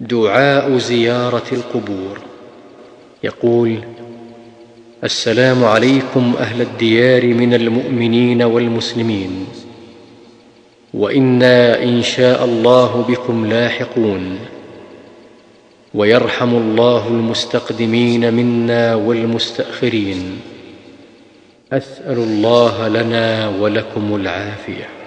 دعاء زيارة القبور. يقول السلام عليكم أهل الديار من المؤمنين والمسلمين وإنا إن شاء الله بكم لاحقون ويرحم الله المستقدمين منا والمستأخرين. أسأل الله لنا ولكم العافية.